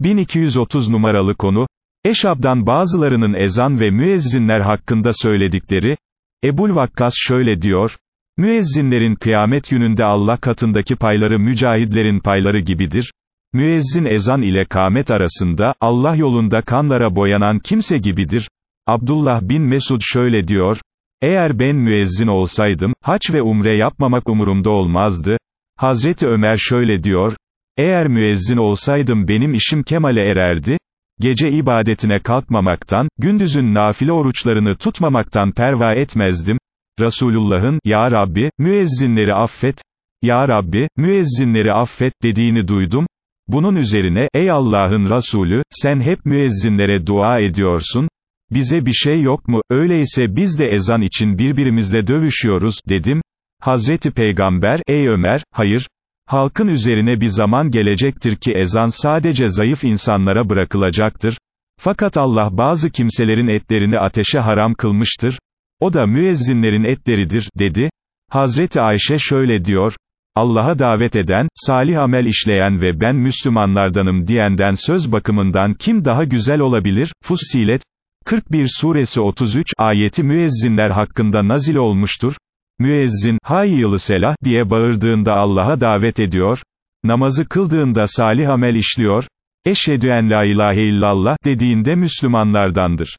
1230 numaralı konu, Eşab'dan bazılarının ezan ve müezzinler hakkında söyledikleri, Ebul Vakkas şöyle diyor, Müezzinlerin kıyamet gününde Allah katındaki payları mücahidlerin payları gibidir, müezzin ezan ile kâmet arasında, Allah yolunda kanlara boyanan kimse gibidir, Abdullah bin Mesud şöyle diyor, eğer ben müezzin olsaydım, haç ve umre yapmamak umurumda olmazdı, Hazreti Ömer şöyle diyor, eğer müezzin olsaydım benim işim kemale ererdi, gece ibadetine kalkmamaktan, gündüzün nafile oruçlarını tutmamaktan perva etmezdim, Resulullah'ın, Ya Rabbi, müezzinleri affet, Ya Rabbi, müezzinleri affet dediğini duydum, bunun üzerine, ey Allah'ın Resulü, sen hep müezzinlere dua ediyorsun, bize bir şey yok mu, öyleyse biz de ezan için birbirimizle dövüşüyoruz, dedim, Hazreti Peygamber, ey Ömer, hayır, halkın üzerine bir zaman gelecektir ki ezan sadece zayıf insanlara bırakılacaktır, fakat Allah bazı kimselerin etlerini ateşe haram kılmıştır, o da müezzinlerin etleridir, dedi, Hazreti Ayşe şöyle diyor, Allah'a davet eden, salih amel işleyen ve ben Müslümanlardanım diyenden söz bakımından kim daha güzel olabilir? Fussilet, 41 suresi 33 ayeti müezzinler hakkında nazil olmuştur. Müezzin, hayyalı selah diye bağırdığında Allah'a davet ediyor, namazı kıldığında salih amel işliyor, eşhedü en la ilahe illallah dediğinde Müslümanlardandır.